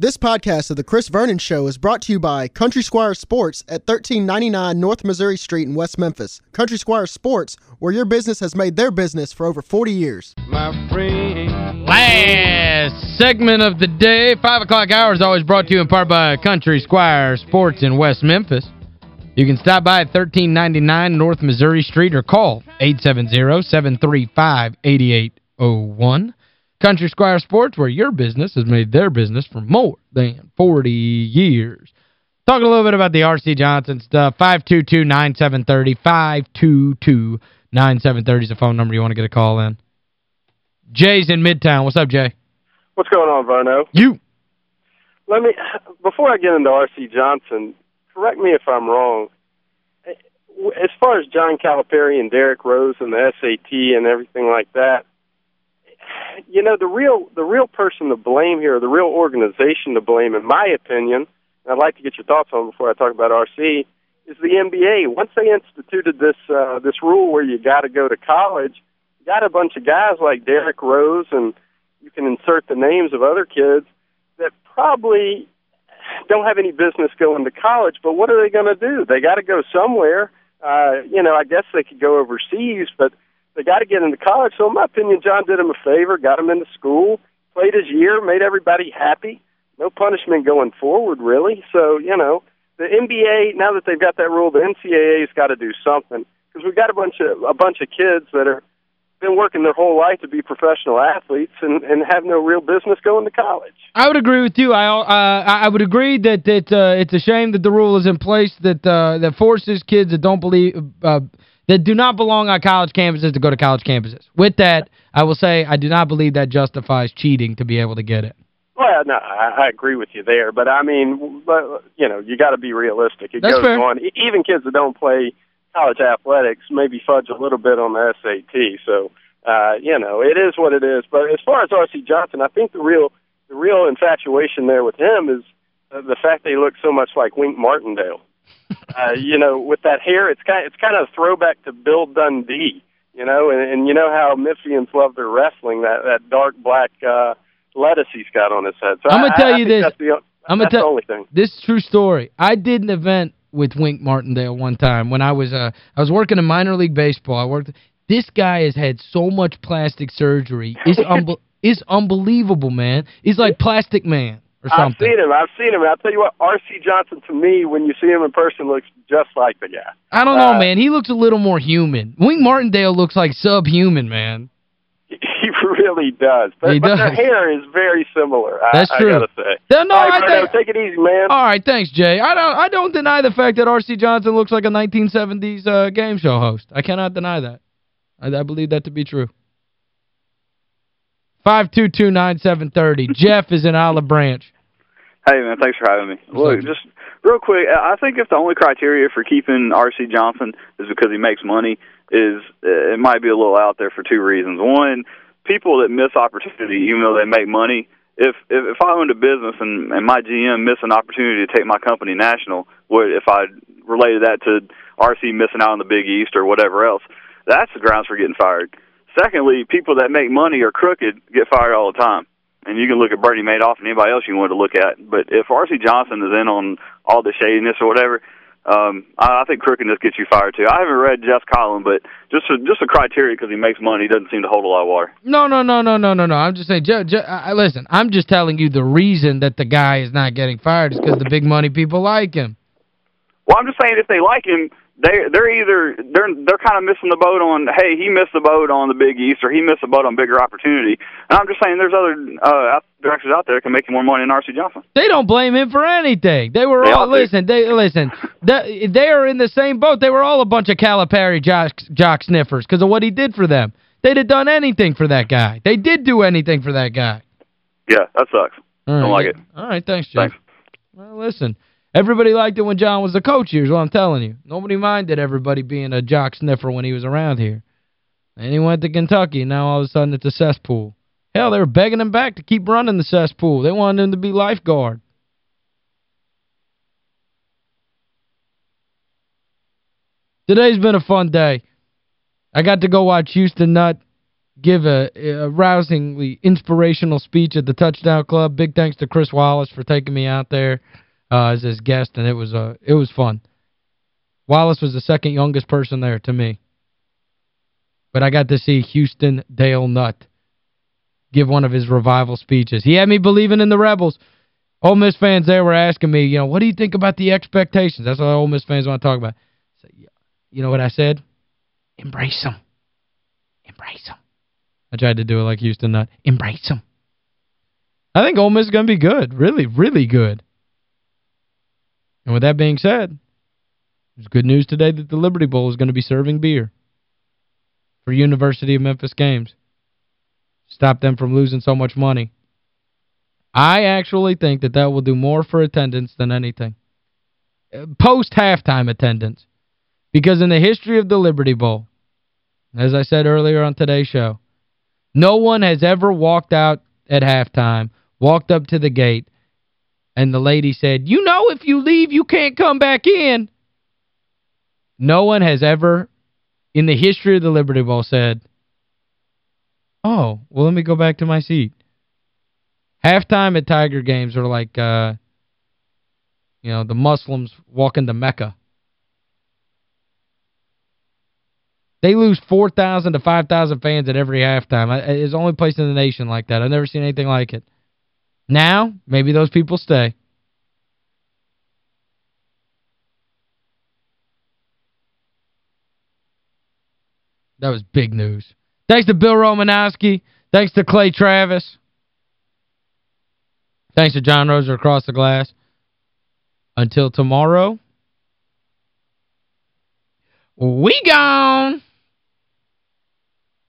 This podcast of The Chris Vernon Show is brought to you by Country Squire Sports at 1399 North Missouri Street in West Memphis. Country Squire Sports, where your business has made their business for over 40 years. My friend. Last segment of the day, 5 o'clock hour is always brought to you in part by Country Squire Sports in West Memphis. You can stop by at 1399 North Missouri Street or call 870-735-8801. Country Squire Sports, where your business has made their business for more than 40 years. Talking a little bit about the R.C. Johnson stuff. 522-9730. 522-9730 is the phone number you want to get a call in. Jay's in Midtown. What's up, Jay? What's going on, Verno? You. Let me, before I get into R.C. Johnson, correct me if I'm wrong. As far as John Calipari and Derrick Rose and the SAT and everything like that, you know the real the real person to blame here, the real organization to blame, in my opinion, and I'd like to get your thoughts on before I talk about RC, is the NBA. Once they instituted this uh, this rule where you got to go to college, you got a bunch of guys like Derrick Rose, and you can insert the names of other kids that probably don't have any business going to college. But what are they going to do? They got to go somewhere. Uh, you know, I guess they could go overseas, but they got to get into college. So, in my opinion, John did him a favor, got him into school, played his year, made everybody happy. No punishment going forward, really. So, you know, the NBA now that they've got that rule, the NCAA's got to do something because we've got a bunch of a bunch of kids that are been working their whole life to be professional athletes and and have no real business going to college. I would agree with you. I uh, I would agree that that uh, it's a shame that the rule is in place that uh, that forces kids that don't believe uh, that do not belong on college campuses to go to college campuses. With that, I will say I do not believe that justifies cheating to be able to get it. Well, no, I, I agree with you there, but I mean, but, you know, you got to be realistic. It That's goes fair. on. Even kids that don't play college athletics maybe fudge a little bit on the SAT. So, uh, you know, it is what it is. But as far as R.C. Johnson, I think the real the real infatuation there with him is the fact that he looks so much like Wink Martindale. Uh, you know, with that hair, it's kind of, it's kind of a throwback to Bill Dundee. You know, and, and you know how Memphians love their wrestling that that dark black uh, lettuce he's got on his head. So I'm gonna I- tell I you this. That's the, I'm gonna tell only thing. This true story. I did an event with Wink Martindale one time when I was uh I was working in minor league baseball. I worked This guy has had so much plastic surgery. It's unbe it's unbelievable, man. He's like Plastic Man or I've seen him. I've seen him. I'll tell you what, R.C. Johnson to me, when you see him in person, looks just like the guy. I don't know, Uh, man. He looks a little more human. Wink Martindale looks like subhuman, man. He really does. But, He but their hair is very similar, I, That's true. I gotta say. No, no, All right, I think- take it easy, man. All right, thanks, Jay. I don't I don't deny the fact that R.C. Johnson looks like a 1970s uh, game show host. I cannot deny that. I, I believe that to be true. 522-9730. Jeff is in Olive Branch. Hey, man, thanks for having me. Look, just real quick, I think if the only criteria for keeping R.C. Johnson is because he makes money, is uh, it might be a little out there for two reasons. One, people that miss opportunity, even though they make money, if if, if I owned a business and, and my GM missed an opportunity to take my company national, would if I related that to RC missing out on the Big East or whatever else, that's the grounds for getting fired. Secondly, people that make money or crooked get fired all the time. And you can look at Bernie Madoff and anybody else you want to look at. But if R.C. Johnson is in on all the shadiness or whatever, um, I, I think crookedness gets you fired too. I haven't read Jeff Collin, but just a, just a criteria because he makes money doesn't seem to hold a lot of water. No, no, no, no, no, no, no. I'm just saying, Je Je I, listen, I'm just telling you the reason that the guy is not getting fired is because the big money people like him. Well, I'm just saying if they like him, they they're either they're they're kind of missing the boat on hey he missed the boat on the Big East or he missed the boat on bigger opportunity. And I'm just saying there's other uh, directors out there that can make more money than R.C. Johnson. They don't blame him for anything. They were They all, all listen, they listen, they, they are in the same boat. They were all a bunch of Calipari jock, jock sniffers because of what he did for them. They'd have done anything for that guy. They did do anything for that guy. Yeah, that sucks. All Don't like it. All right, thanks, Jeff. Thanks. Well, listen, everybody liked it when John was the coach here is what I'm telling you. Nobody minded everybody being a jock sniffer when he was around here. And he went to Kentucky, now all of a sudden it's a cesspool. Hell, they were begging him back to keep running the cesspool. They wanted him to be lifeguard. Today's been a fun day. I got to go watch Houston Nutt give a, a rousingly inspirational speech at the Touchdown Club. Big thanks to Chris Wallace for taking me out there uh, as his guest, and it was uh, it was fun. Wallace was the second youngest person there to me. But I got to see Houston Dale Nutt give one of his revival speeches. He had me believing in the Rebels. Ole Miss fans there were asking me, you know, what do you think about the expectations? That's what Ole Miss fans want to talk about. So, you know what I said? Embrace them. Embrace them. I tried to do it like Houston Nutt. Embrace them. I think Ole Miss is going to be good. Really, really good. And with that being said, there's good news today that the Liberty Bowl is going to be serving beer for University of Memphis games. Stop them from losing so much money. I actually think that that will do more for attendance than anything. Uh, post-halftime attendance. Because in the history of the Liberty Bowl, as I said earlier on today's show, no one has ever walked out at halftime, walked up to the gate, and the lady said, you know if you leave, you can't come back in. No one has ever, in the history of the Liberty Bowl, said, oh, well, let me go back to my seat. Halftime at Tiger games are like, uh, you know, the Muslims walking to Mecca. They lose 4,000 to 5,000 fans at every halftime. It's the only place in the nation like that. I've never seen anything like it. Now, maybe those people stay. That was big news. Thanks to Bill Romanowski. Thanks to Clay Travis. Thanks to John Roser across the glass. Until tomorrow, we gone.